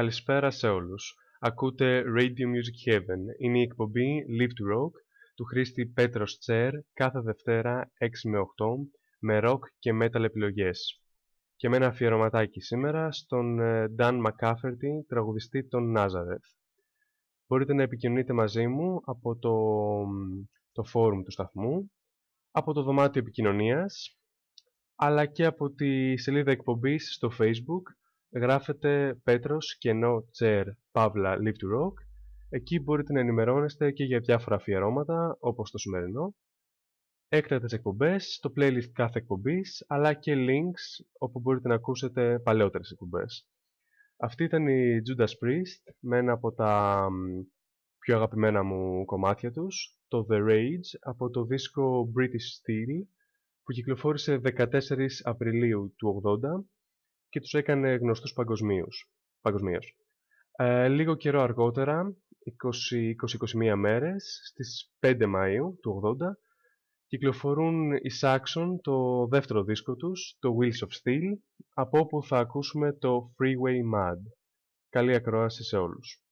Καλησπέρα σε όλους. Ακούτε Radio Music Heaven. Είναι η εκπομπή Live to Rock του Χρήστη Πέτρος Τσέρ κάθε Δευτέρα 6 με 8 με rock και metal επιλογές. Και με ένα αφιερωματάκι σήμερα στον ε, Dan McCafferty, τραγουδιστή των Nazareth. Μπορείτε να επικοινωνείτε μαζί μου από το, το φόρουμ του σταθμού, από το δωμάτιο επικοινωνίας, αλλά και από τη σελίδα εκπομπής στο Facebook γράφετε Πέτρος κενό τσέρ παύλα live to rock. Εκεί μπορείτε να ενημερώνεστε και για διάφορα αφιερώματα όπως το σημερινό, έκτατες εκπομπές, το playlist κάθε εκπομπής, αλλά και links όπου μπορείτε να ακούσετε παλαιότερες εκπομπές. Αυτή ήταν η Judas Priest με ένα από τα πιο αγαπημένα μου κομμάτια τους, το The Rage από το δίσκο British Steel που κυκλοφόρησε 14 Απριλίου του 80 και τους έκανε γνωστούς παγκοσμίως. Ε, λίγο καιρό αργότερα, 20-21 μέρες, στις 5 Μαΐου του 80, κυκλοφορούν οι Saxon το δεύτερο δίσκο τους, το Wheels of Steel, από όπου θα ακούσουμε το Freeway Mad. Καλή ακρόαση σε όλους.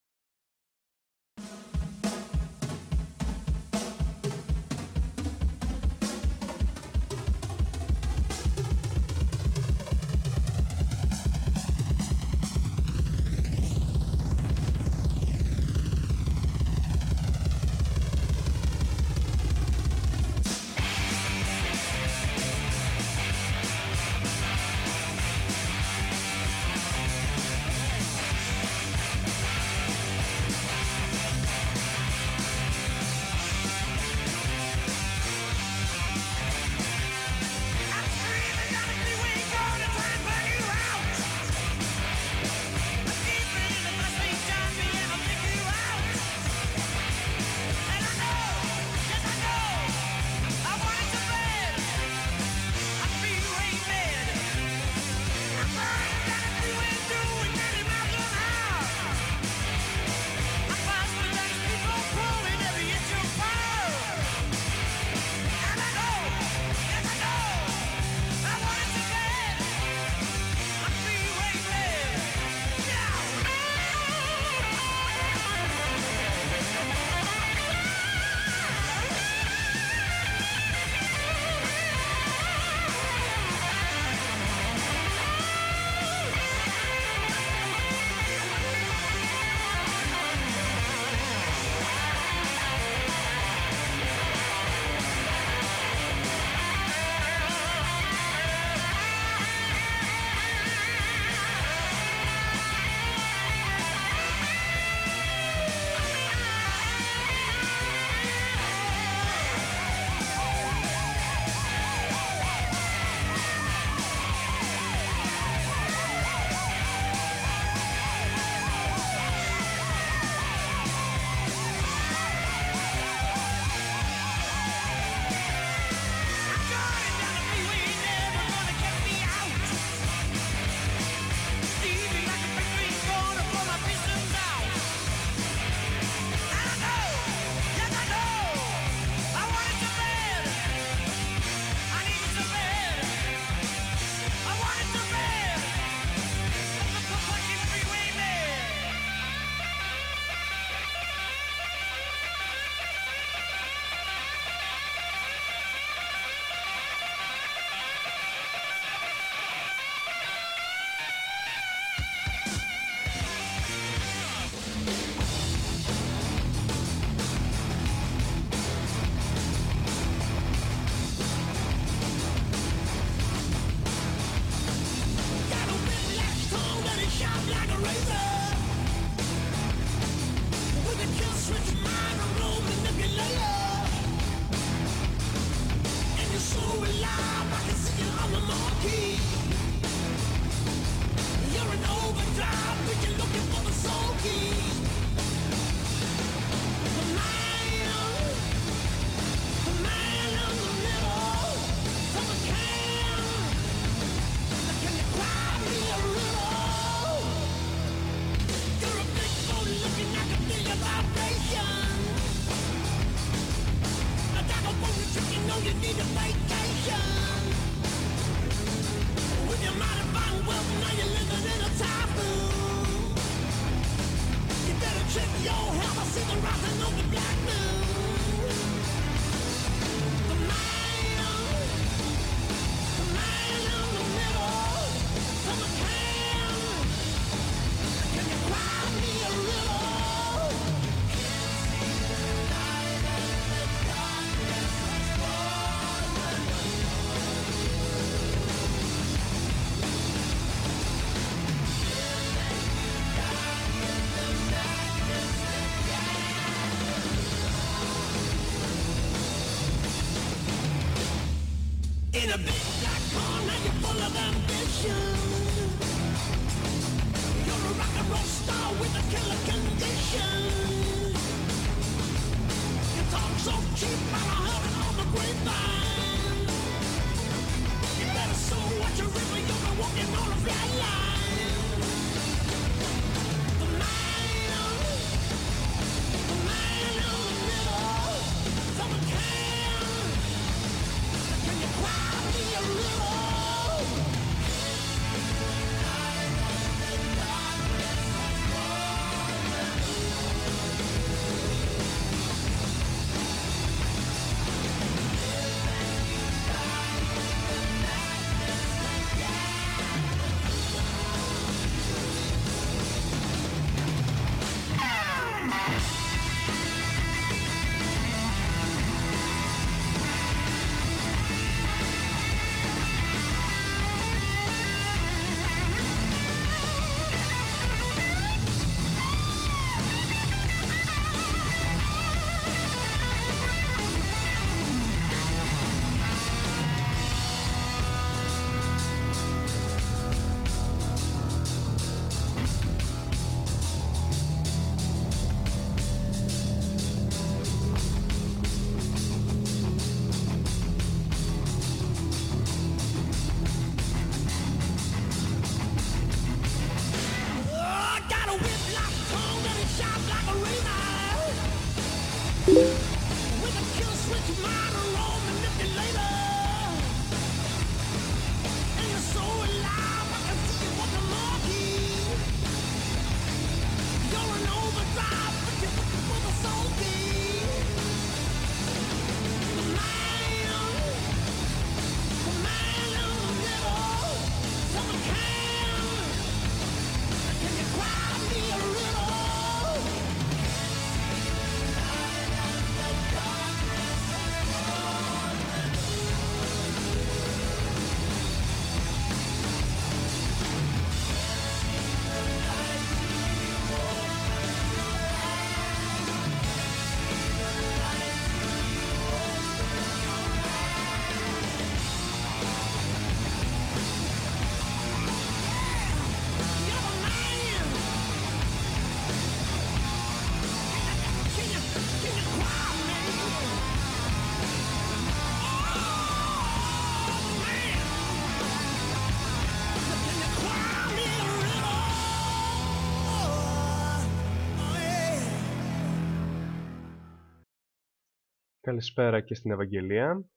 Καλησπέρα και στην Ευαγγελία.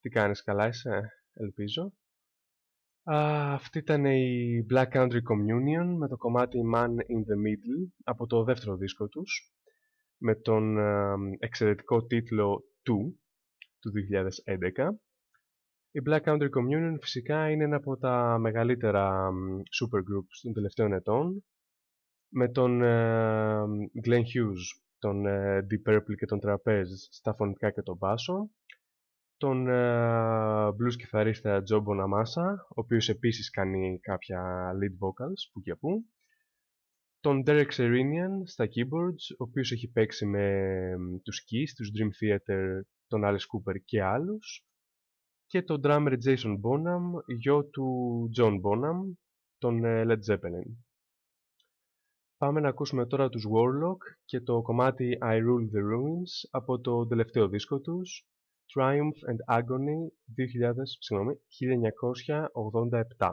Τι κάνεις, καλά είσαι, ελπίζω. Α, αυτή ήταν η Black Country Communion με το κομμάτι Man in the Middle από το δεύτερο δίσκο τους με τον εξαιρετικό τίτλο 2 του 2011. Η Black Country Communion φυσικά είναι ένα από τα μεγαλύτερα supergroups των τελευταίων ετών με τον Glenn Hughes, τον Deep Purple και τον Trapeze στα φωνητικά και τον μπάσο. Τον blues κιθαρίστα Joe Bonamassa, ο οποίος επίσης κάνει κάποια lead vocals που και που. Τον Derek Serenian στα keyboards, ο οποίος έχει παίξει με τους Kiss, τους Dream Theater, τον Alice Cooper και άλλους. Και τον drummer Jason Bonham, γιο του John Bonham, τον ε, Led Zeppelin. Πάμε να ακούσουμε τώρα τους Warlock και το κομμάτι I Rule the Ruins από το τελευταίο δίσκο τους, Triumph and Agony 2000, συγγνώμη, 1987.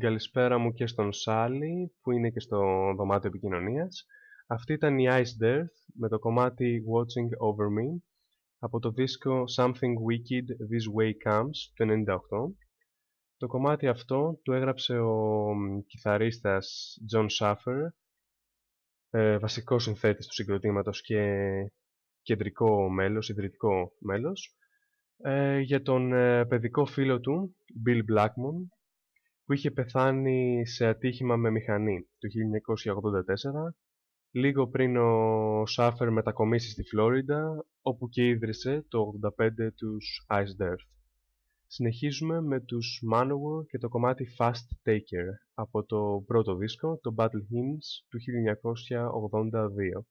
Καλησπέρα μου και στον Σάλι που είναι και στο δωμάτιο επικοινωνίας. Αυτή ήταν η Ice Death με το κομμάτι Watching Over Me από το δίσκο Something Wicked This Way Comes το 1998. Το κομμάτι αυτό το έγραψε ο κιθαρίστας John Schaffer, ε, βασικό συνθέτης του συγκροτήματος και κεντρικό μέλος, ιδρυτικό μέλος, ε, για τον ε, παιδικό φίλο του, Bill Blackmon, που είχε πεθάνει σε ατύχημα με μηχανή το 1984, λίγο πριν ο Σάφερ μετακομίσει στη Φλόριντα, όπου και ίδρυσε το 85 τους Ice Death. Συνεχίζουμε με τους Manowar και το κομμάτι Fast Taker από το πρώτο δίσκο, το Battle Hymns του 1982.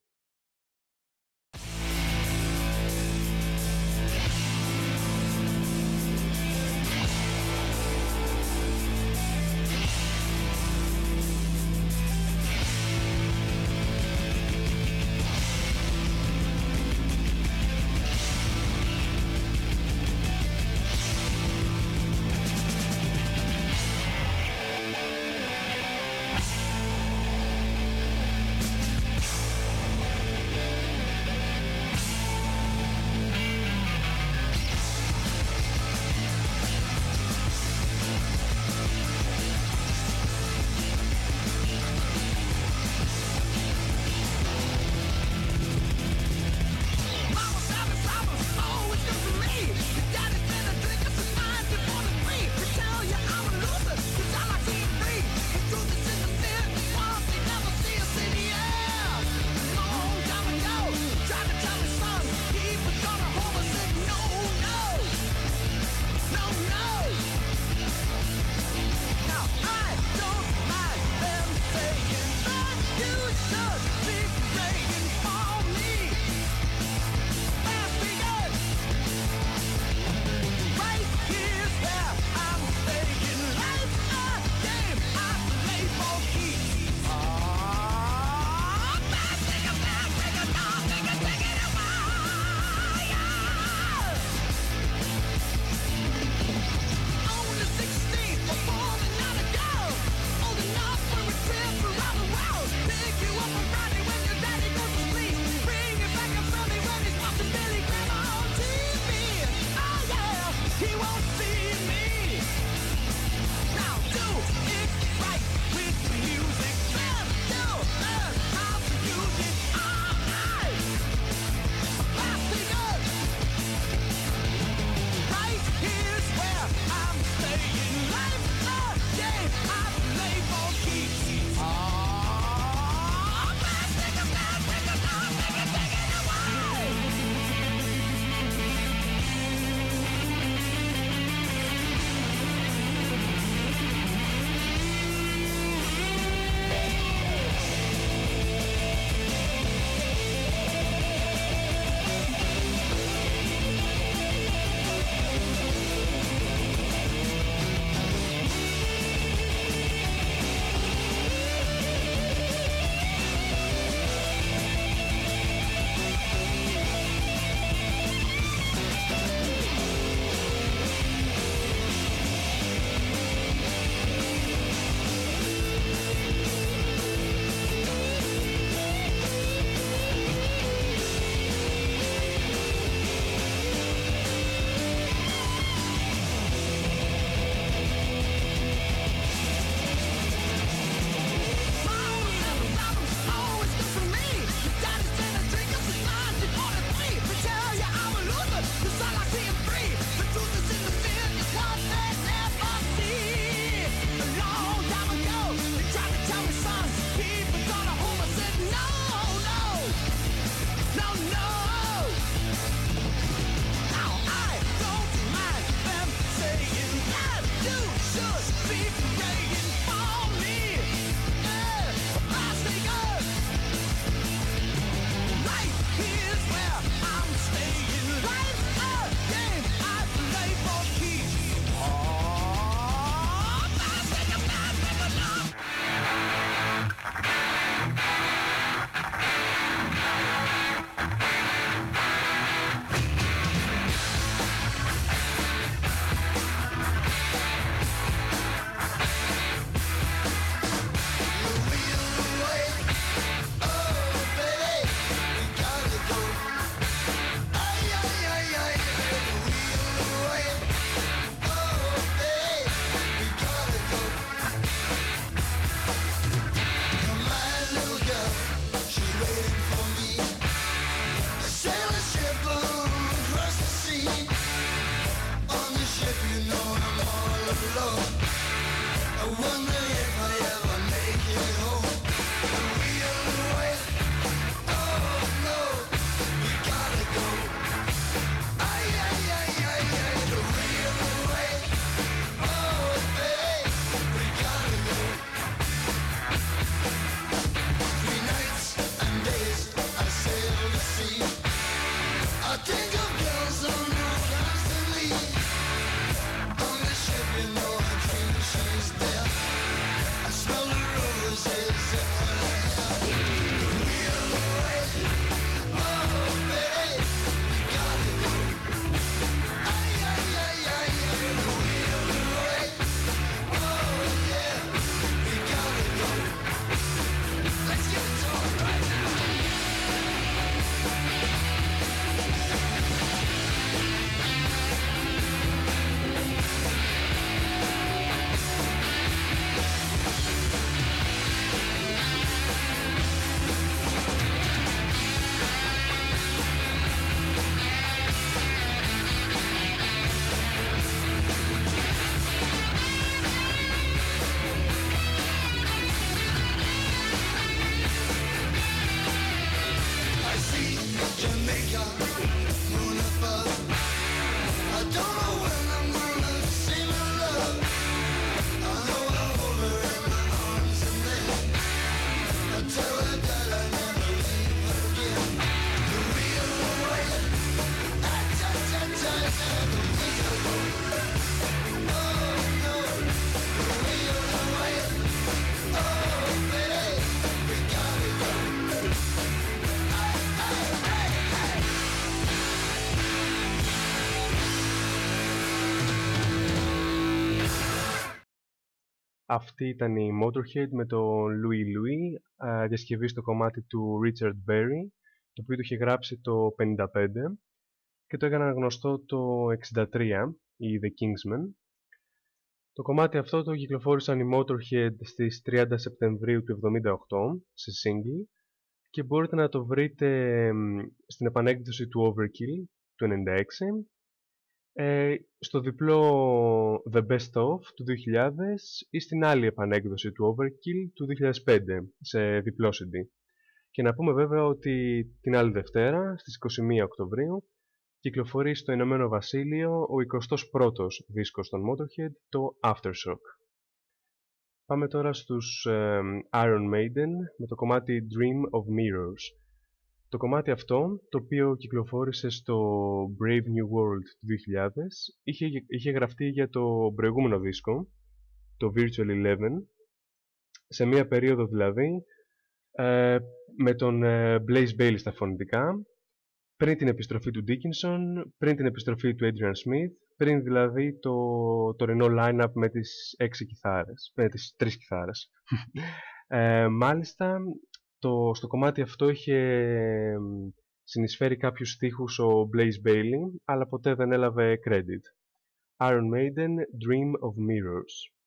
Αυτή ήταν η Motorhead με το Louis Louis, διασκευή στο κομμάτι του Richard Berry, το οποίο το είχε γράψει το 55 και το έκαναν γνωστό το 63, οι The Kingsmen. Το κομμάτι αυτό το κυκλοφόρησαν οι Motorhead στις 30 Σεπτεμβρίου του 78 σε single και μπορείτε να το βρείτε στην επανέκδοση του Overkill του 96 ε, στο διπλό The Best Of του 2000 ή στην άλλη επανέκδοση του Overkill του 2005 σε διπλό CD. Και να πούμε βέβαια ότι την άλλη Δευτέρα, στις 21 Οκτωβρίου, κυκλοφορεί στο Ηνωμένο Βασίλειο ο 21ος δίσκος των Motorhead, το Aftershock. Πάμε τώρα στους ε, Iron Maiden με το κομμάτι Dream of Mirrors. Το κομμάτι αυτό, το οποίο κυκλοφόρησε στο Brave New World του 2000, είχε, είχε γραφτεί για το προηγούμενο δίσκο, το Virtual Eleven, σε μία περίοδο δηλαδή, ε, με τον ε, Blaze Bailey στα φωνητικά, πριν την επιστροφή του Dickinson, πριν την επιστροφή του Adrian Smith, πριν δηλαδή το τωρινό line-up με τις έξι κιθάρες, με τις τρεις κιθάρες. Ε, μάλιστα, το, στο κομμάτι αυτό είχε συνεισφέρει κάποιους στίχους ο Blaze Bailey, αλλά ποτέ δεν έλαβε credit. Iron Maiden, Dream of Mirrors.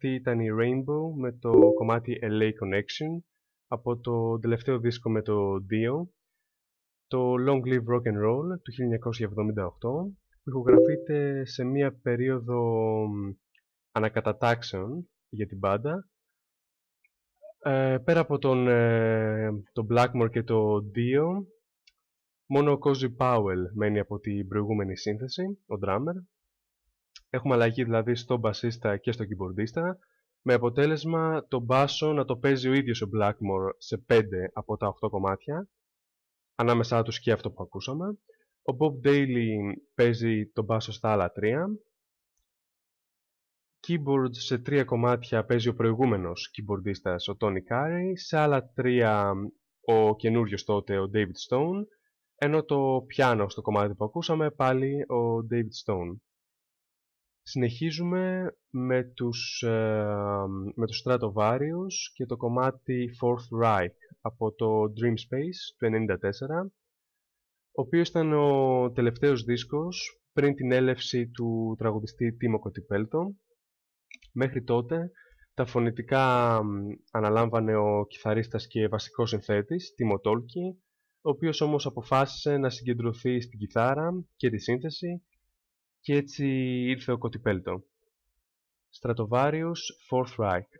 Αυτή ήταν η Rainbow με το κομμάτι LA Connection από το τελευταίο δίσκο με το Dio, το Long Live Rock and Roll του 1978 που ηχογραφείται σε μία περίοδο ανακατατάξεων για την μπάντα. Ε, πέρα από τον, ε, τον Blackmore και το Dio, μόνο ο Cozy Powell μένει από την προηγούμενη σύνθεση, ο drummer. Έχουμε αλλαγή δηλαδή στον μπασίστα και στον κιμπορδίστα με αποτέλεσμα τον μπάσο να το παίζει ο ίδιος ο Blackmore σε 5 από τα 8 κομμάτια ανάμεσά τους και αυτό που ακούσαμε. Ο Bob Daly παίζει τον μπάσο στα άλλα 3. Keyboard σε 3 κομμάτια παίζει ο προηγούμενος κιμπορδίστας ο Tony Carey, σε άλλα 3 ο καινούριος τότε ο David Stone, ενώ το πιάνο στο κομμάτι που ακούσαμε πάλι ο David Stone. Συνεχίζουμε με τους, ε, με τους Stratovarius και το κομμάτι Fourth Reich από το Dream Space του 1994 ο οποίος ήταν ο τελευταίος δίσκος πριν την έλευση του τραγουδιστή Τίμο Κοτιπέλτο. Μέχρι τότε τα φωνητικά αναλάμβανε ο κιθαρίστας και βασικός συνθέτης Τίμο Τόλκι ο οποίος όμως αποφάσισε να συγκεντρωθεί στην κιθάρα και τη σύνθεση και έτσι ήρθε ο Κωτιπέλτο. Στρατοβάριος Fourth Reich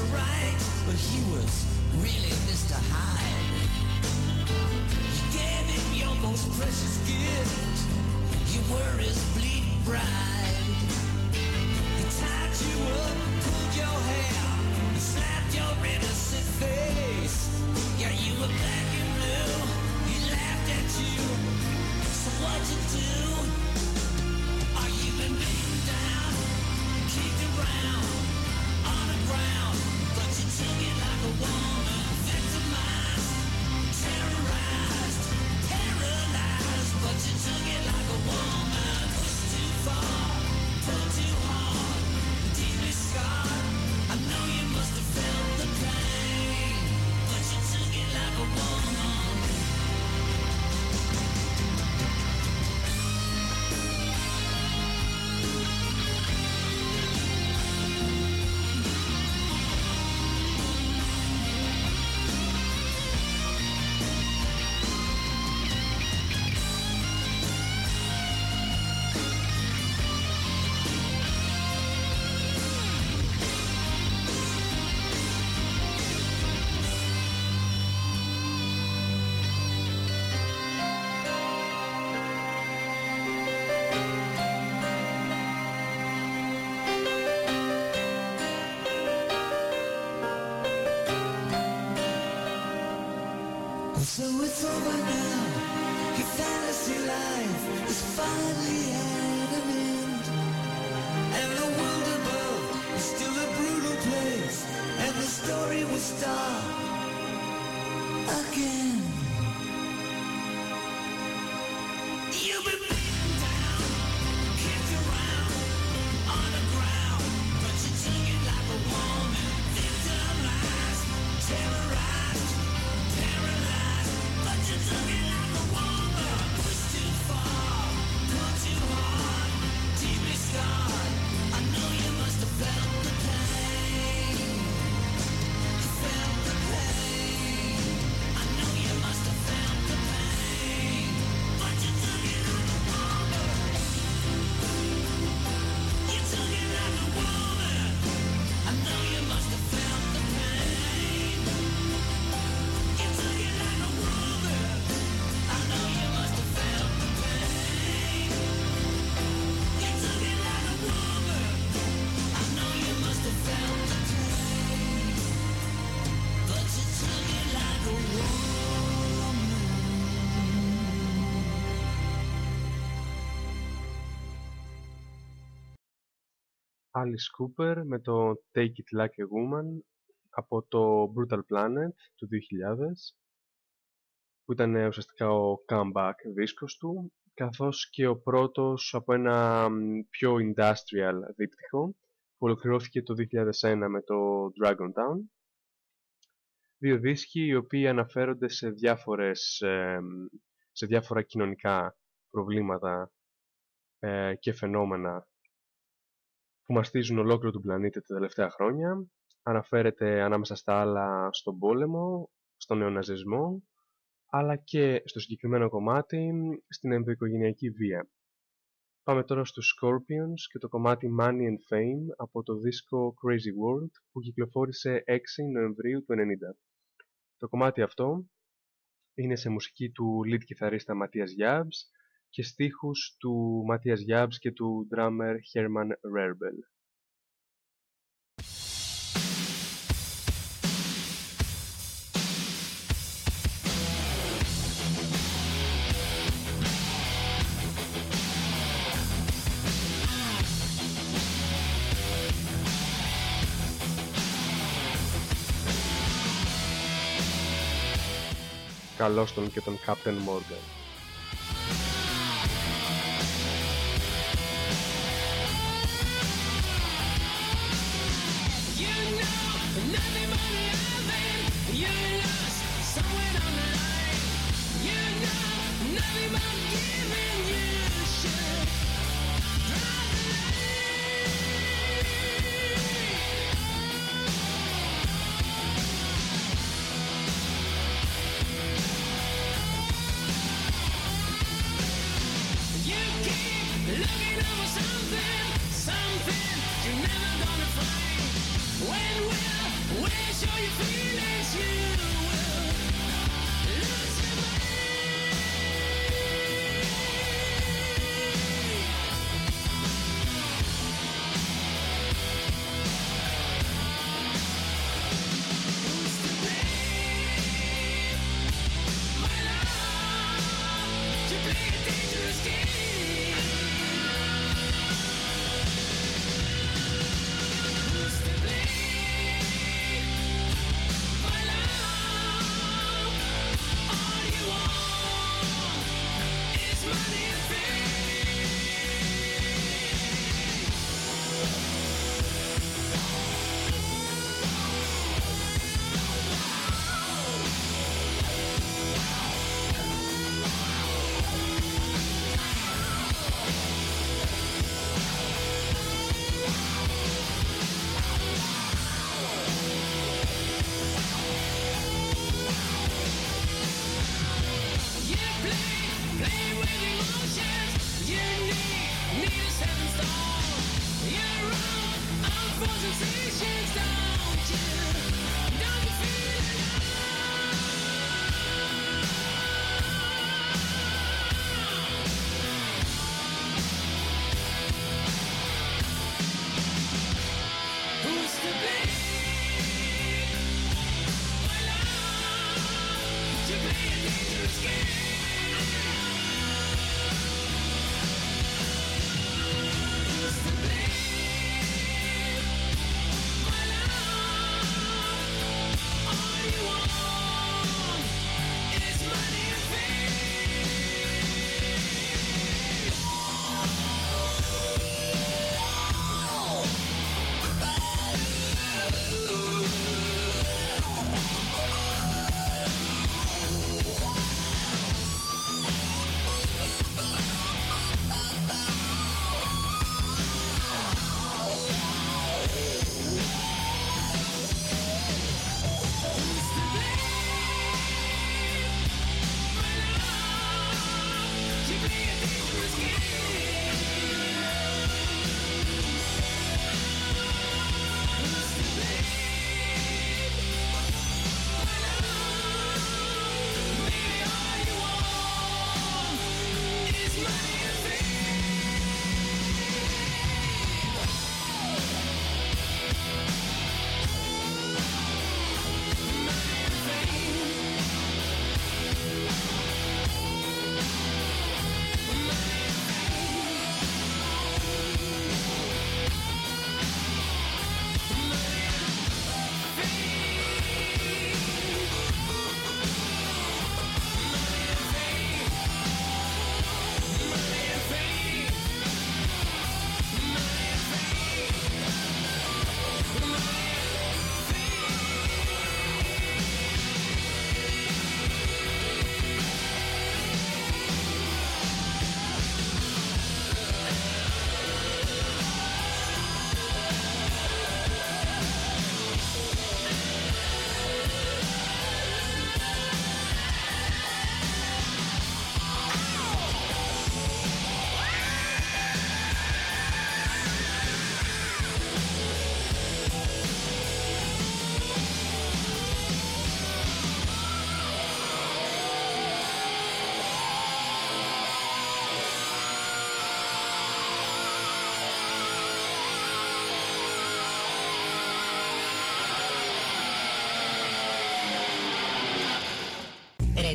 you're right, but he was really Mr. Hyde. You gave him your most precious gift. You were his bleak bride. He tied you up, pulled your hair, and slapped your innocent face. Yeah, you were black and blue. He laughed at you. So what'd you do? Are you been beaten down, kicked around? on the ground singing. someone Alice Cooper με το Take It Like a Woman από το Brutal Planet του 2000 που ήταν ε, ουσιαστικά ο comeback δίσκος του καθώς και ο πρώτος από ένα πιο industrial δίπτυχο που ολοκληρώθηκε το 2001 με το Dragon Town. Δύο δίσκοι οι οποίοι αναφέρονται σε, διάφορες, σε διάφορα κοινωνικά προβλήματα ε, και φαινόμενα που μαστίζουν ολόκληρο τον πλανήτη τα τελευταία χρόνια. Αναφέρεται ανάμεσα στα άλλα στον πόλεμο, στον νεοναζισμό, αλλά και στο συγκεκριμένο κομμάτι στην ενδοοικογενειακή βία. Πάμε τώρα στους Scorpions και το κομμάτι Money and Fame από το δίσκο Crazy World που κυκλοφόρησε 6 Νοεμβρίου του 1990. Το κομμάτι αυτό είναι σε μουσική του lead κιθαρίστα Ματίας Γιάμπς και στίχους του Ματίας Γιάμπς και του drummer Herman Rerbel. Καλώς τον και τον Captain Morgan. When will we show you feelings?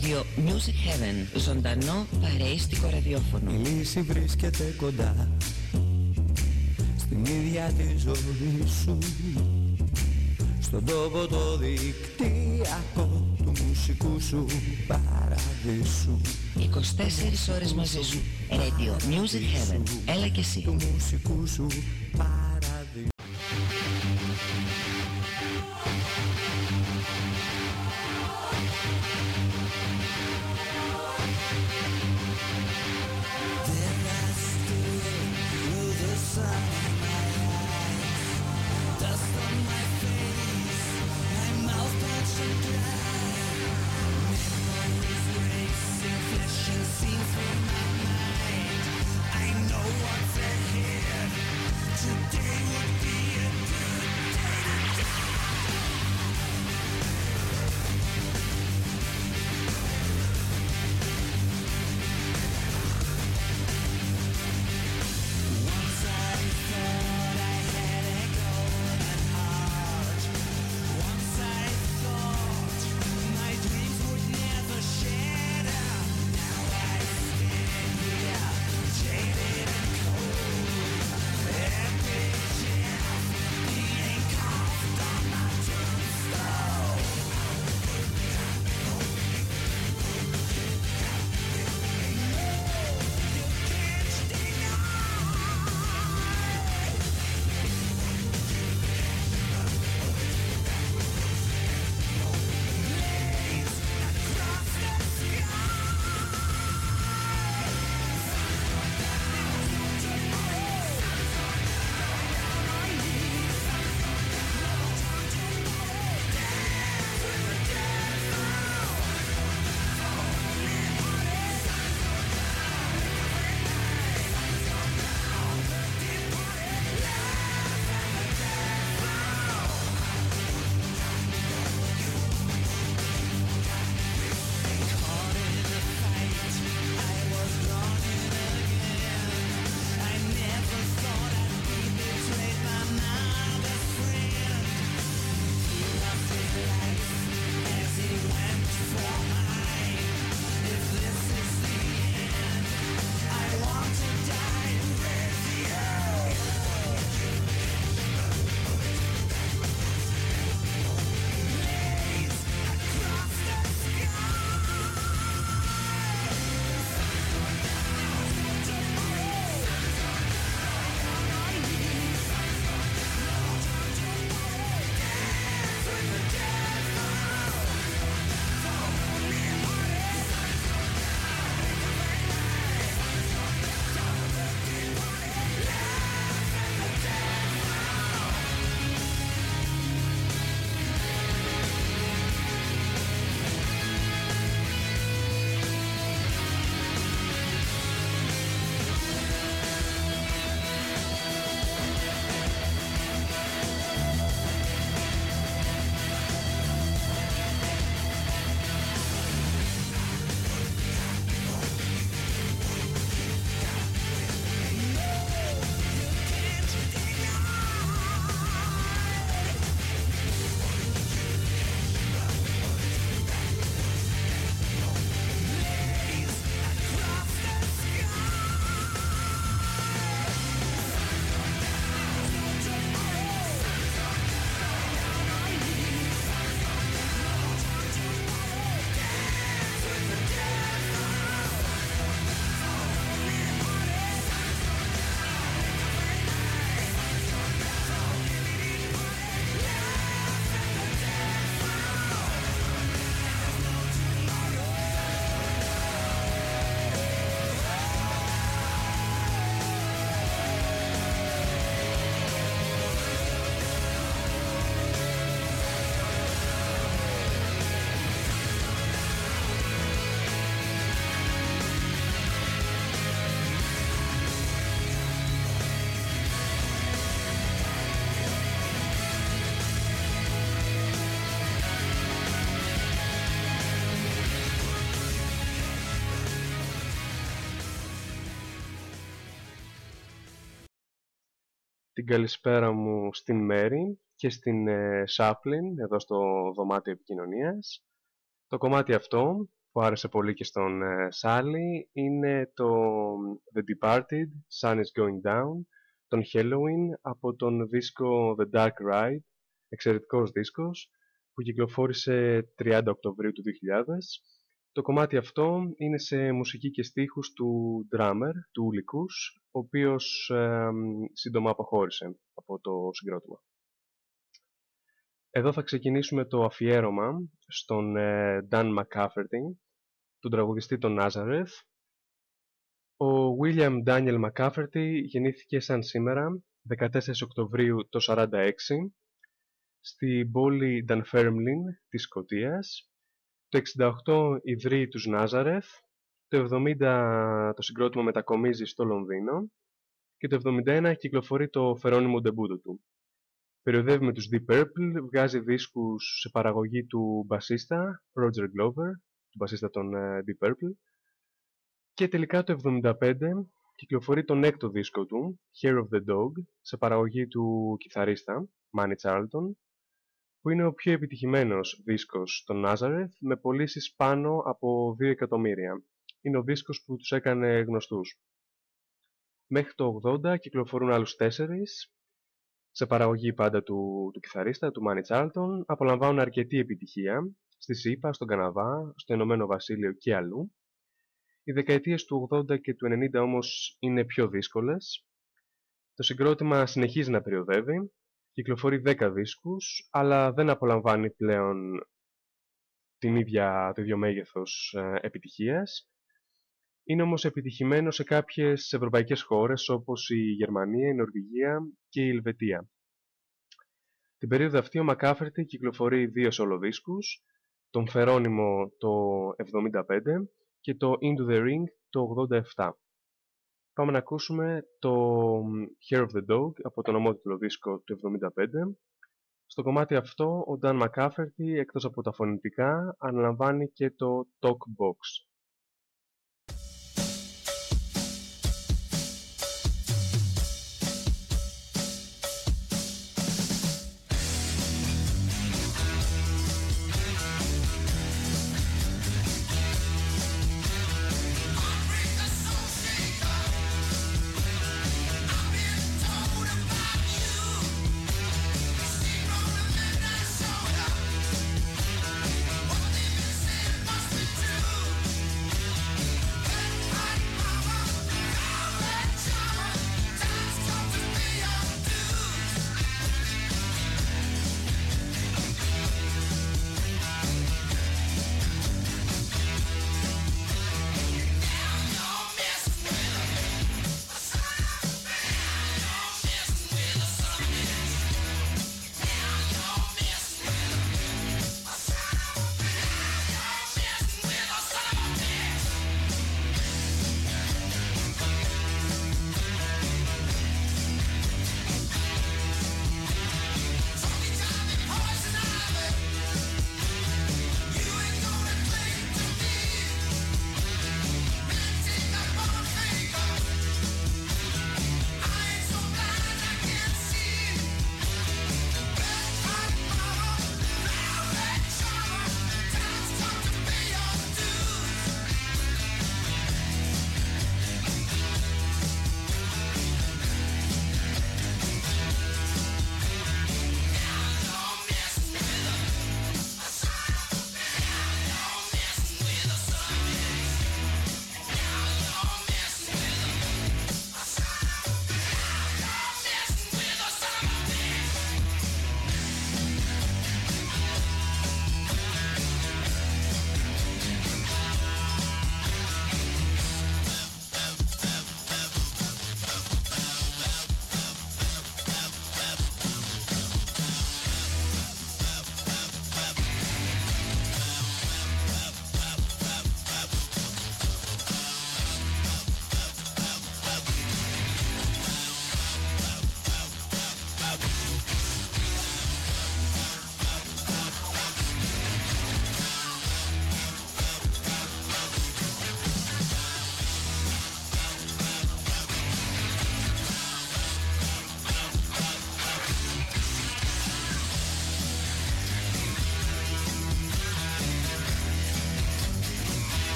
Radio Music Heaven. Ζωντανό παρέστηκο ραδιόφωνο. Η λύση βρίσκεται κοντά Στην ίδια τη ζωή σου Στον τόπο το δικτυακό Του μουσικού σου παραδείσου 24 ώρες μαζί σου. Radio Music Heaven. Έλα και εσύ. Του μουσικού σου την καλησπέρα μου στην Μέρη και στην ε, Σάπλιν, εδώ στο δωμάτιο επικοινωνίας. Το κομμάτι αυτό που άρεσε πολύ και στον Σάλι είναι το The Departed, Sun is Going Down, τον Halloween από τον δίσκο The Dark Ride, εξαιρετικός δίσκος, που κυκλοφόρησε 30 Οκτωβρίου του 2000. Το κομμάτι αυτό είναι σε μουσική και στίχους του drummer, του Ουλικούς, ο οποίος ε, σύντομα αποχώρησε από το συγκρότημα. Εδώ θα ξεκινήσουμε το αφιέρωμα στον ε, Dan McCafferty, τον τραγουδιστή των Nazareth. Ο William Daniel McCafferty γεννήθηκε σαν σήμερα, 14 Οκτωβρίου το 1946, στην πόλη Dunfermline της Σκοτίας. Το 68 ιδρύει τους Nazareth, το 70 το συγκρότημα μετακομίζει στο Λονδίνο και το 71 κυκλοφορεί το φερόνιμο ντεμπούτο του. Περιοδεύει με τους Deep Purple, βγάζει δίσκους σε παραγωγή του μπασίστα Roger Glover, του μπασίστα των ε, Deep Purple και τελικά το 1975 κυκλοφορεί τον έκτο δίσκο του, Hair of the Dog, σε παραγωγή του κιθαρίστα Manny Charlton, που είναι ο πιο επιτυχημένος δίσκος των Nazareth με πωλήσεις πάνω από 2 εκατομμύρια. Είναι ο δίσκος που τους έκανε γνωστούς. Μέχρι το 80 κυκλοφορούν άλλους τέσσερις σε παραγωγή πάντα του, του κιθαρίστα, του Μάνι Τσάρλτον, απολαμβάνουν αρκετή επιτυχία στη ΣΥΠΑ, στον Καναδά, στο Ηνωμένο Βασίλειο και αλλού. Οι δεκαετίες του 80 και του 90 όμως είναι πιο δύσκολες. Το συγκρότημα συνεχίζει να περιοδεύει, κυκλοφορεί 10 δίσκους, αλλά δεν απολαμβάνει πλέον την ίδια, το ίδιο μέγεθος ε, επιτυχίας είναι όμως επιτυχημένο σε κάποιες ευρωπαϊκές χώρες όπως η Γερμανία, η Νορβηγία και η Ελβετία. Την περίοδο αυτή ο Μακάφερτη κυκλοφορεί δύο solo δίσκους, τον Φερόνιμο το 75 και το Into the Ring το 87. Πάμε να ακούσουμε το Hair of the Dog από τον ομότιτλο δίσκο του 75. Στο κομμάτι αυτό ο Dan McCafferty εκτός από τα φωνητικά αναλαμβάνει και το Talk Box.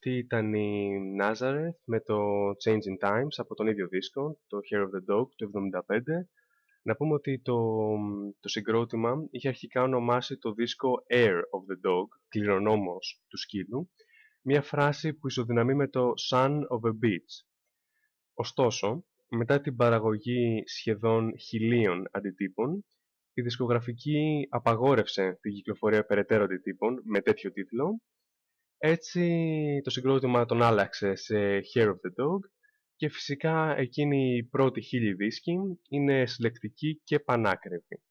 Αυτή ήταν η Nazareth με το Changing Times από τον ίδιο δίσκο, το Hair of the Dog του 1975. Να πούμε ότι το, το συγκρότημα είχε αρχικά ονομάσει το δίσκο Air of the Dog, κληρονόμος του σκύλου, μια φράση που ισοδυναμεί με το Son of a Beach. Ωστόσο, μετά την παραγωγή σχεδόν χιλίων αντιτύπων, η δισκογραφική απαγόρευσε την κυκλοφορία περαιτέρω αντιτύπων με τέτοιο τίτλο έτσι το συγκρότημα τον άλλαξε σε Hair of the Dog και φυσικά εκείνη η πρώτη χίλιοι δίσκη είναι συλλεκτική και πανάκριβη.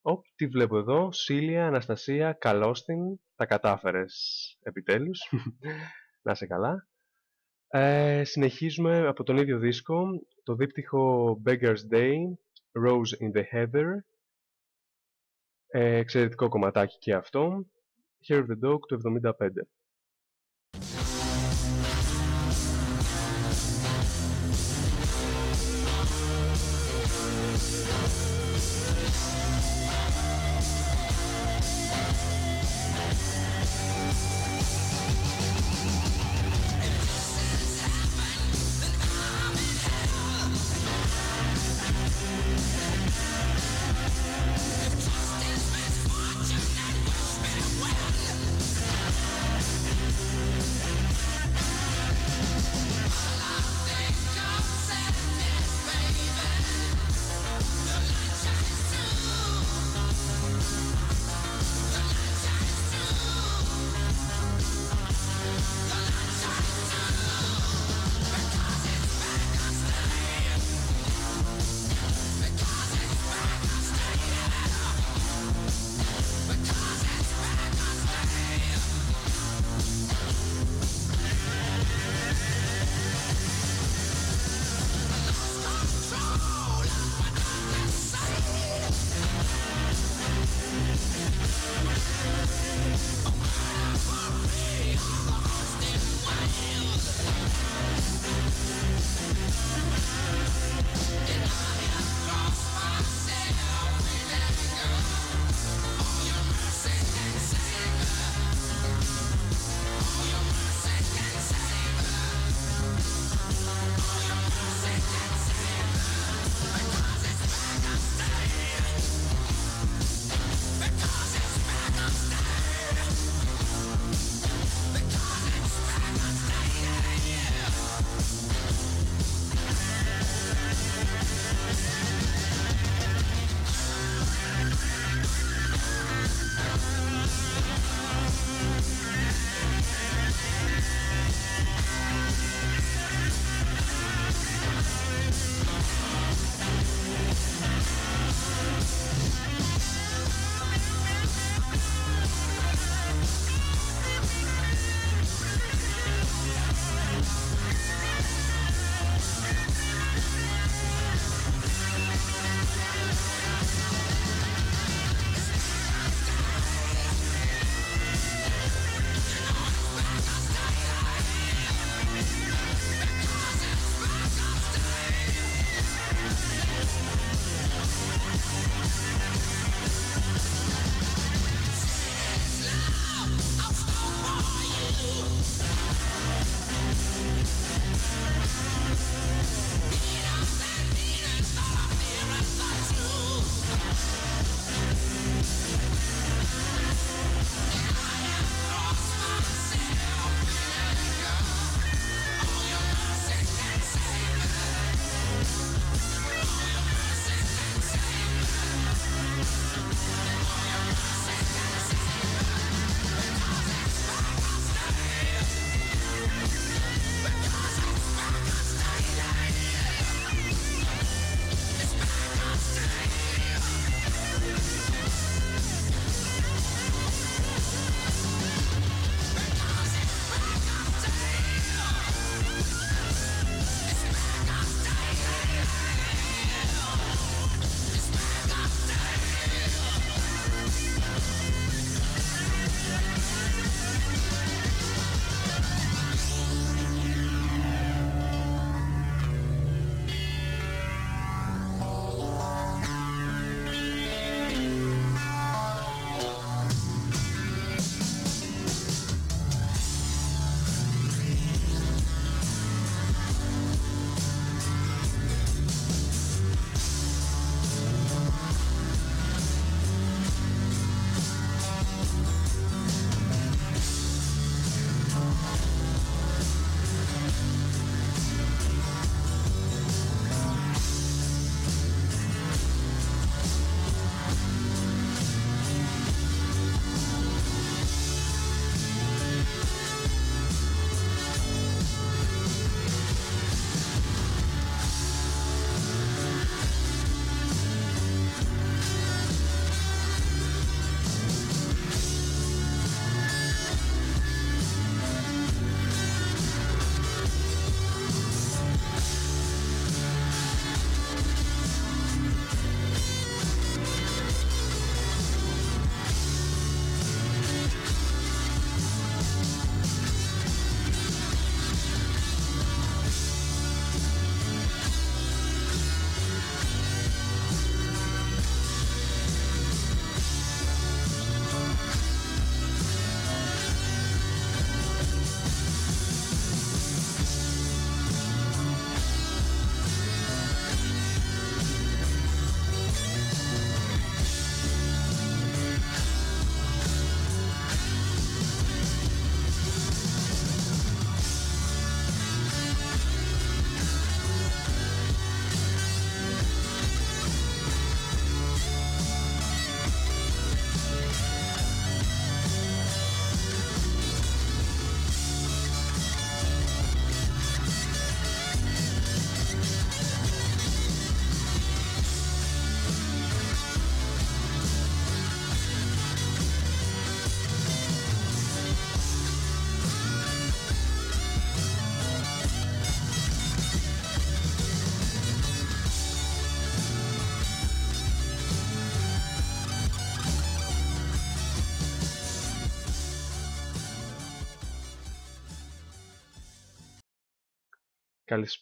Οπ, τι βλέπω εδώ, Σίλια, Αναστασία, καλώς την, τα κατάφερες επιτέλους, να σε καλά. Ε, συνεχίζουμε από τον ίδιο δίσκο, το δίπτυχο Beggar's Day, Rose in the Heather, ε, εξαιρετικό κομματάκι και αυτό. here the dog 275.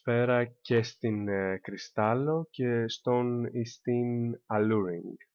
Καλησπέρα και στην ε, Κρυστάλλο και στον Ιστίν Alluring.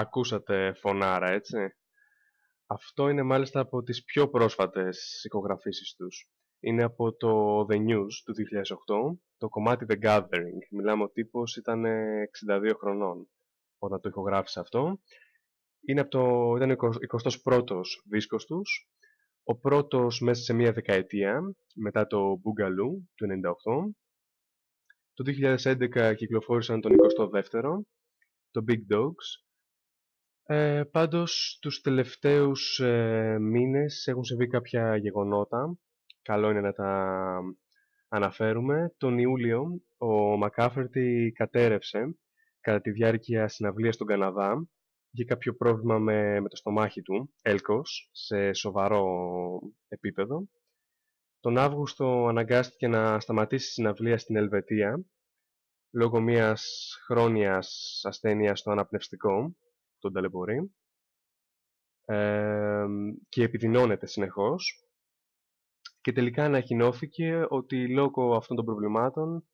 Ακούσατε φωνάρα, έτσι. Αυτό είναι μάλιστα από τις πιο πρόσφατες ηχογραφήσεις τους. Είναι από το The News του 2008, το κομμάτι The Gathering. Μιλάμε ο τύπος ήταν 62 χρονών όταν το ηχογράφησε αυτό. Είναι από το, ήταν ο 21ος δίσκος τους. Ο πρώτος μέσα σε μία δεκαετία, μετά το Boogaloo του 98. Το 2011 κυκλοφόρησαν τον 22ο, το Big Dogs, ε, πάντως, τους τελευταίους ε, μήνες έχουν συμβεί κάποια γεγονότα. Καλό είναι να τα αναφέρουμε. Τον Ιούλιο, ο Μακάφερτη κατέρευσε κατά τη διάρκεια συναυλίας στον Καναδά. Είχε κάποιο πρόβλημα με, με το στομάχι του, έλκος, σε σοβαρό επίπεδο. Τον Αύγουστο αναγκάστηκε να σταματήσει συναυλία στην Ελβετία λόγω μιας χρόνιας ασθένειας στο αναπνευστικό τον ταλαιπωρεί ε, και επιδεινώνεται συνεχώς και τελικά ανακοινώθηκε ότι λόγω αυτών των προβλημάτων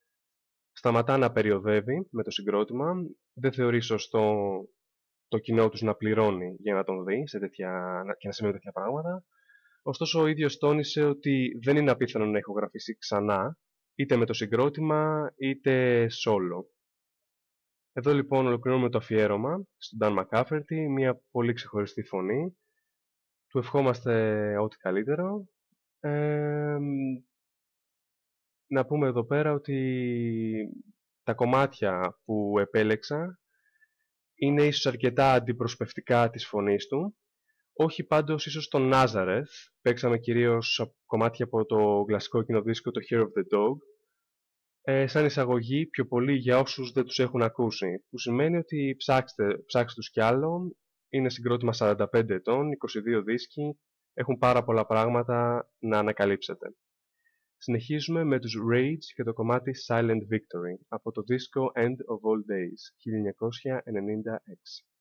σταματά να περιοδεύει με το συγκρότημα, δεν θεωρεί σωστό το κοινό τους να πληρώνει για να τον δει σε τέτοια, και να σημαίνει τέτοια πράγματα. Ωστόσο ο ίδιος τόνισε ότι δεν είναι απίθανο να ηχογραφήσει ξανά είτε με το συγκρότημα είτε solo. Εδώ λοιπόν ολοκληρώνουμε το αφιέρωμα στον Dan McCafferty, μια πολύ ξεχωριστή φωνή. Του ευχόμαστε ό,τι καλύτερο. να πούμε εδώ πέρα ότι τα κομμάτια που επέλεξα είναι ίσως αρκετά αντιπροσπευτικά της φωνής του. Όχι πάντως ίσως τον Nazareth. Παίξαμε κυρίως κομμάτια από το κλασικό κοινοδίσκο το Hair of the Dog ε, σαν εισαγωγή πιο πολύ για όσους δεν τους έχουν ακούσει. Που σημαίνει ότι ψάξτε, ψάξτε τους κι άλλο. Είναι συγκρότημα 45 ετών, 22 δίσκοι. Έχουν πάρα πολλά πράγματα να ανακαλύψετε. Συνεχίζουμε με τους Rage και το κομμάτι Silent Victory από το δίσκο End of All Days 1996.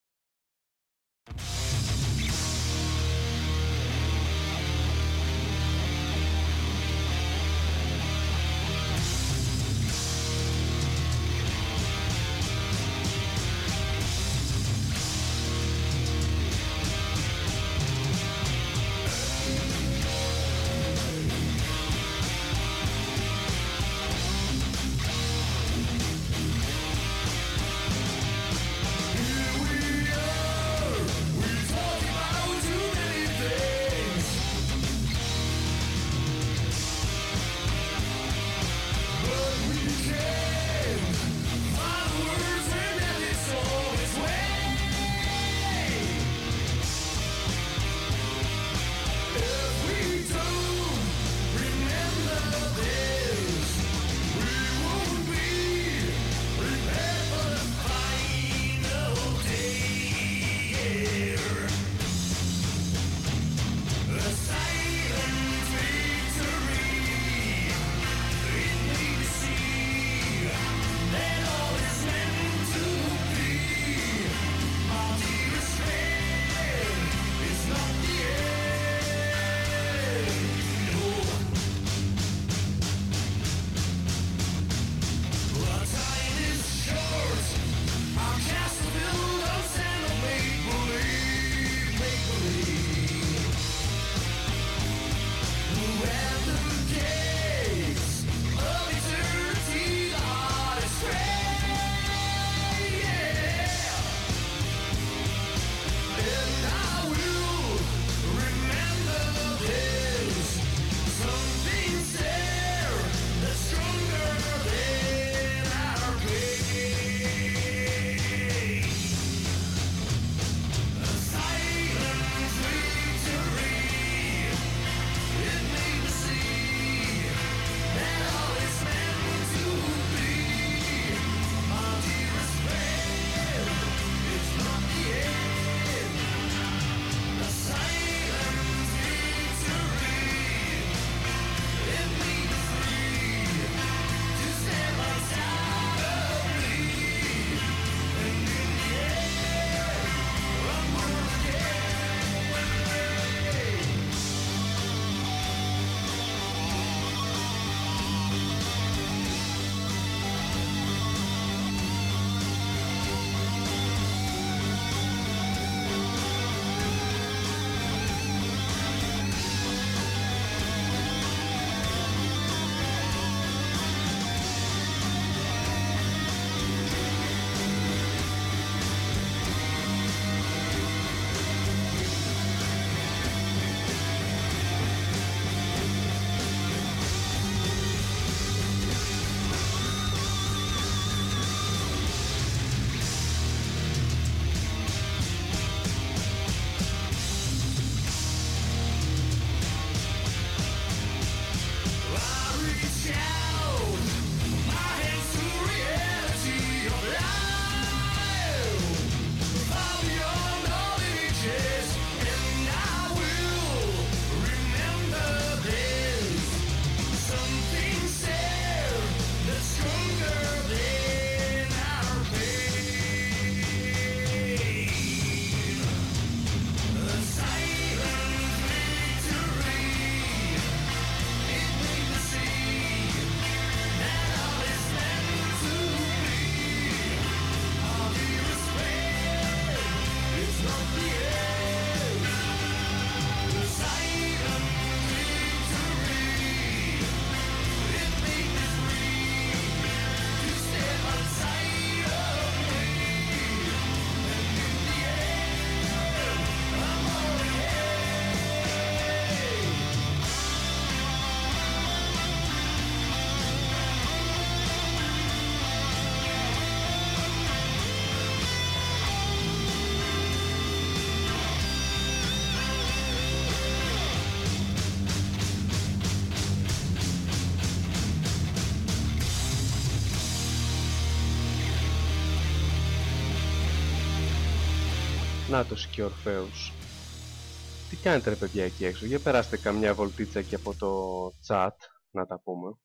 Νάτος και Ορφέους. Τι κάνετε ρε παιδιά εκεί έξω, για περάστε καμιά βολτίτσα και από το chat να τα πούμε.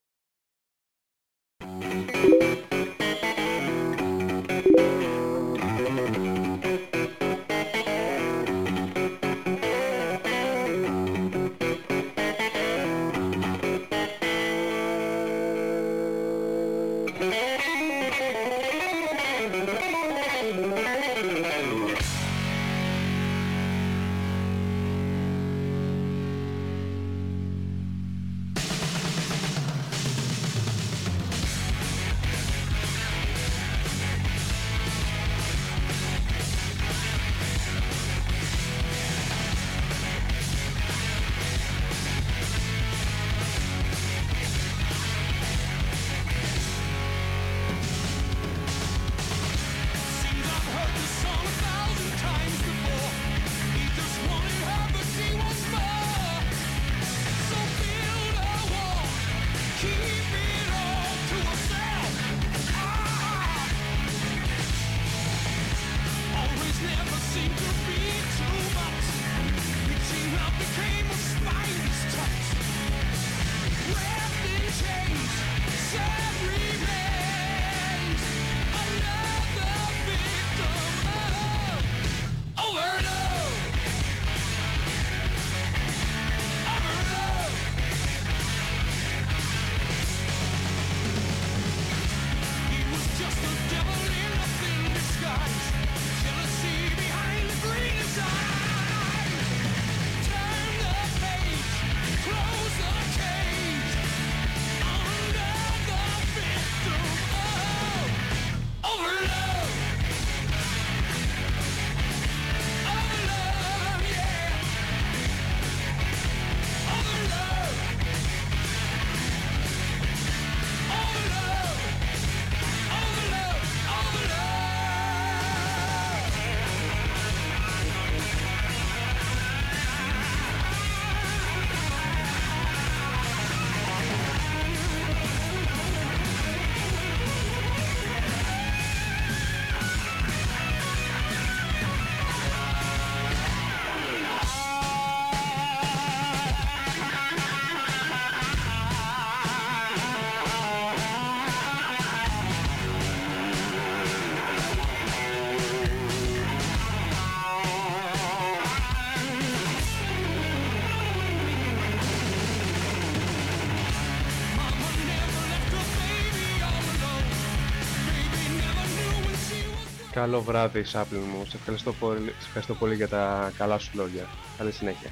Καλό βράδυ, Σάπλιν μου. Σε ευχαριστώ, πολύ, σε ευχαριστώ πολύ για τα καλά σου λόγια. Καλή συνέχεια.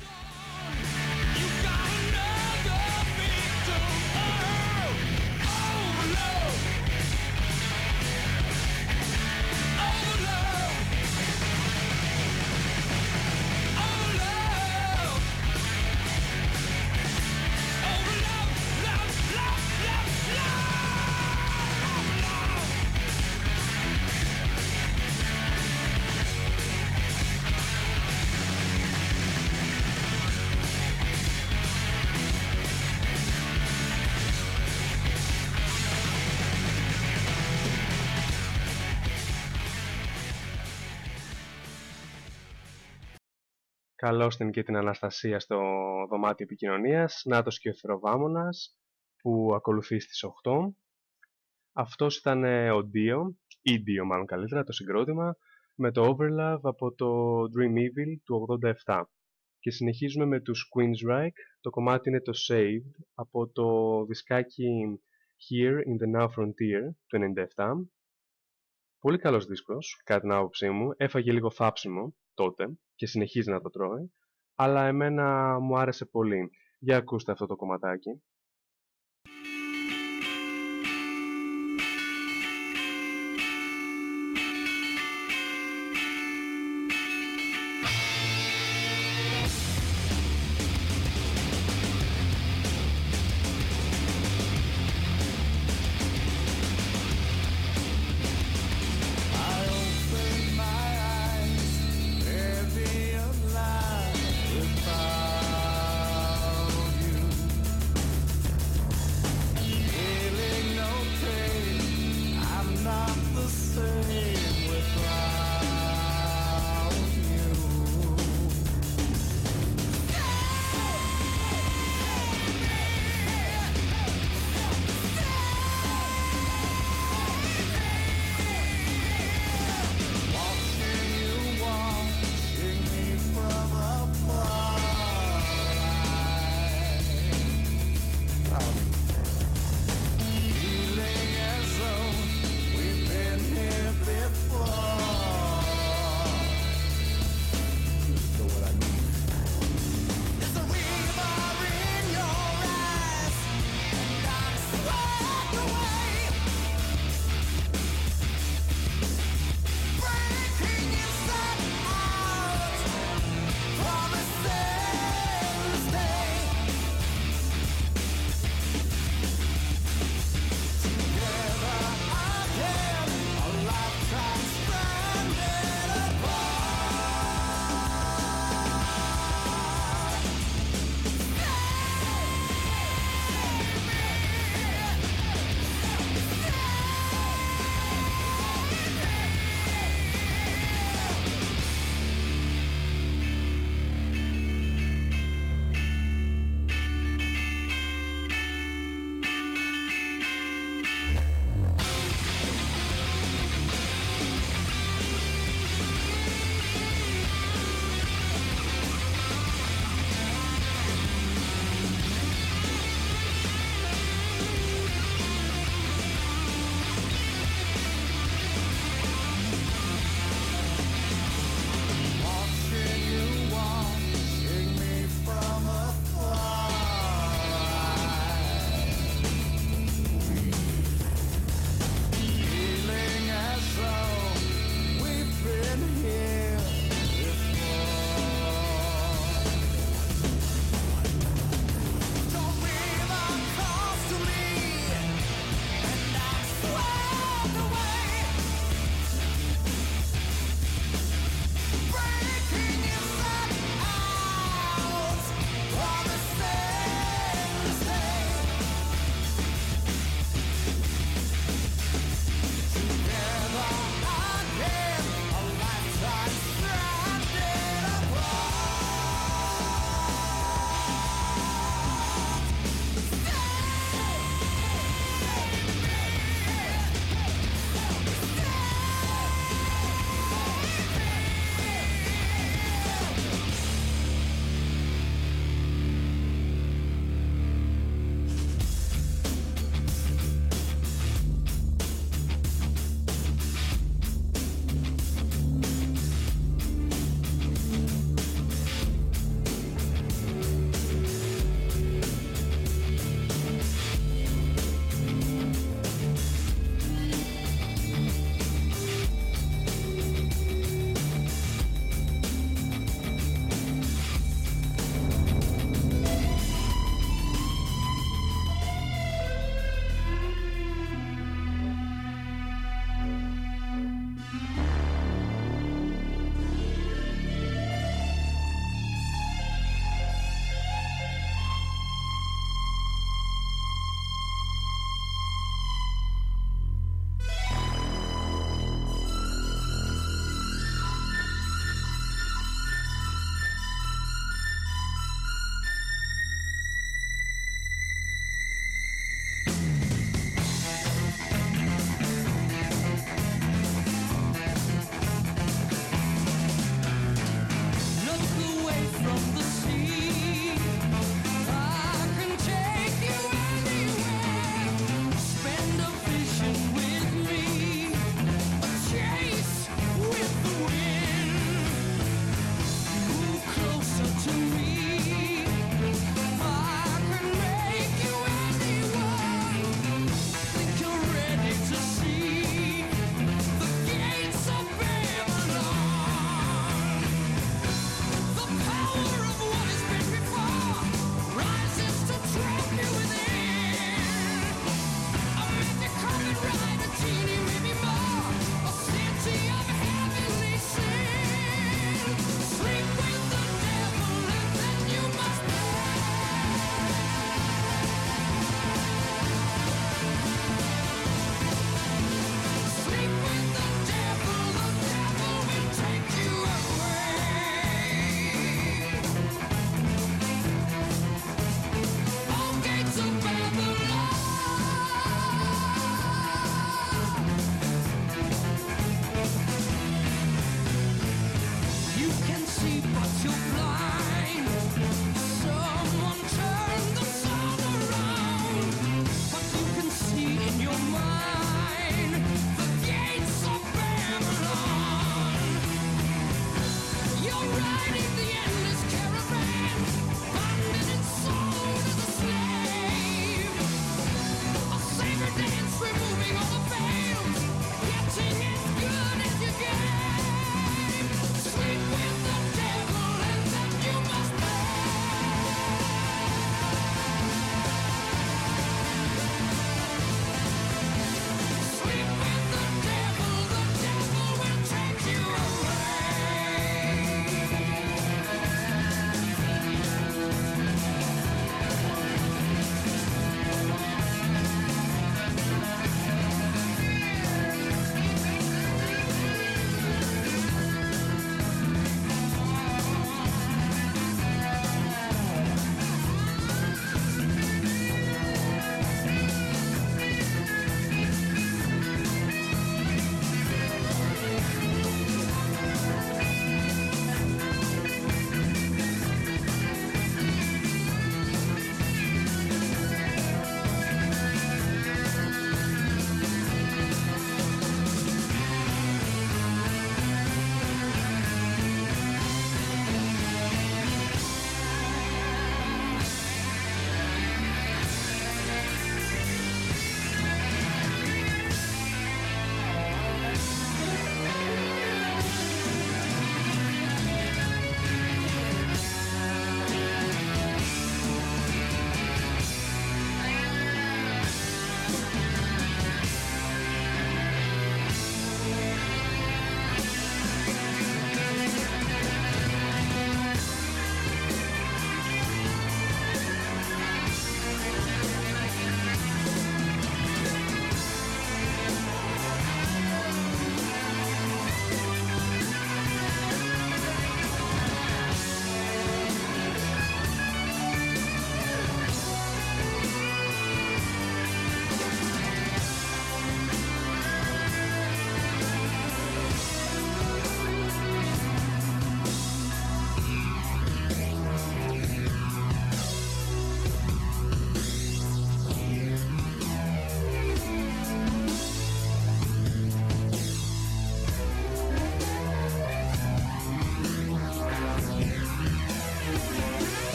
Καλώς την και την Αναστασία στο δωμάτιο επικοινωνίας. Νάτος και ο Θεροβάμωνας που ακολουθεί στις 8. Αυτός ήταν ε, ο Dio, ή Dio μάλλον καλύτερα, το συγκρότημα, με το Overlove από το Dream Evil του 87. Και συνεχίζουμε με τους Queensryche, το κομμάτι είναι το Saved από το δισκάκι Here in the Now Frontier του 97. Πολύ καλός δίσκος, κατά την άποψή μου. Έφαγε λίγο θάψιμο τότε και συνεχίζει να το τρώει, αλλά εμένα μου άρεσε πολύ. Για ακούστε αυτό το κομματάκι.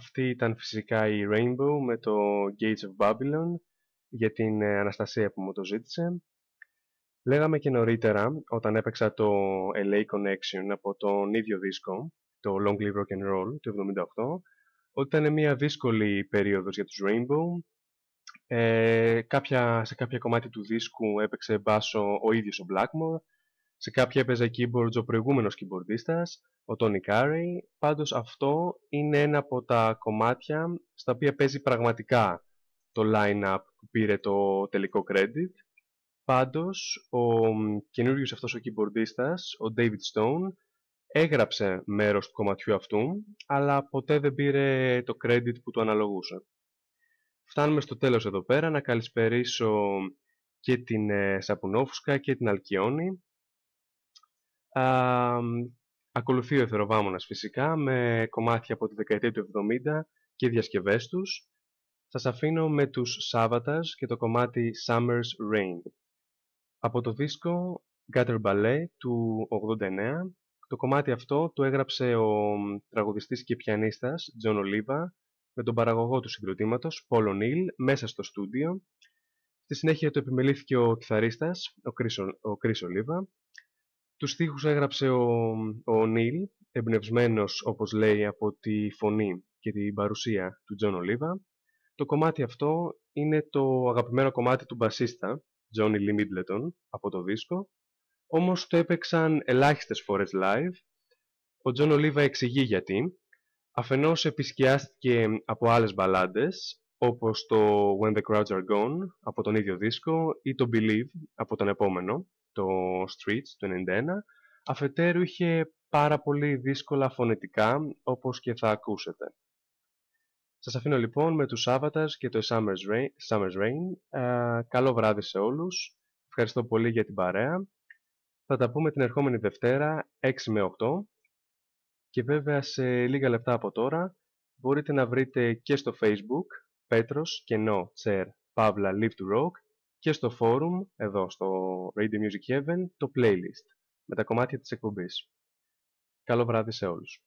Αυτή ήταν φυσικά η Rainbow με το Gates of Babylon για την ε, Αναστασία που μου το ζήτησε. Λέγαμε και νωρίτερα, όταν έπαιξα το LA Connection από τον ίδιο δίσκο, το Long Live Rock and Roll του 78, ότι ήταν μια δύσκολη περίοδος για τους Rainbow. Ε, κάποια, σε κάποια κομμάτι του δίσκου έπαιξε μπάσο ο ίδιος ο Blackmore, σε κάποια έπαιζε keyboards ο προηγούμενος keyboardίστας, ο Tony Carey. Πάντως αυτό είναι ένα από τα κομμάτια στα οποία παίζει πραγματικά το line-up που πήρε το τελικό credit. Πάντως ο καινούριο αυτός ο keyboardίστας, ο David Stone, έγραψε μέρος του κομματιού αυτού, αλλά ποτέ δεν πήρε το credit που του αναλογούσε. Φτάνουμε στο τέλος εδώ πέρα να καλησπερίσω και την ε, Σαπουνόφουσκα και την Αλκιόνη ακολουθεί ο Εθεροβάμωνας φυσικά με κομμάτια από τη δεκαετία του 70 και διασκευές τους. Σας αφήνω με τους Σάββατας και το κομμάτι Summer's Rain. Από το δίσκο Gutter Ballet του 89, το κομμάτι αυτό το έγραψε ο τραγουδιστής και πιανίστας John Oliva με τον παραγωγό του συγκροτήματος Paul O'Neill μέσα στο στούντιο. Στη συνέχεια το επιμελήθηκε ο κιθαρίστας, ο Chris Oliva τους στίχους έγραψε ο, ο Νιλ, εμπνευσμένος όπως λέει από τη φωνή και την παρουσία του Τζον Ολίβα. Το κομμάτι αυτό είναι το αγαπημένο κομμάτι του μπασίστα, Johnny Lee Middleton, από το δίσκο, όμως το έπαιξαν ελάχιστες φορές live. Ο Τζον Ολίβα εξηγεί γιατί. Αφενός επισκιάστηκε από άλλες μπαλάντες, όπως το When the Crowds Are Gone από τον ίδιο δίσκο ή το Believe από τον επόμενο το Streets του 91, αφετέρου είχε πάρα πολύ δύσκολα φωνετικά, όπως και θα ακούσετε. Σας αφήνω λοιπόν με τους Σάββατας και το Summer's Rain. Summer's Rain. Ε, καλό βράδυ σε όλους. Ευχαριστώ πολύ για την παρέα. Θα τα πούμε την ερχόμενη Δευτέρα 6 με 8 και βέβαια σε λίγα λεπτά από τώρα μπορείτε να βρείτε και στο Facebook Πέτρος Κενό Τσέρ Παύλα Live to Rock και στο forum, εδώ στο Radio Music Heaven, το playlist με τα κομμάτια της εκπομπής. Καλό βράδυ σε όλους.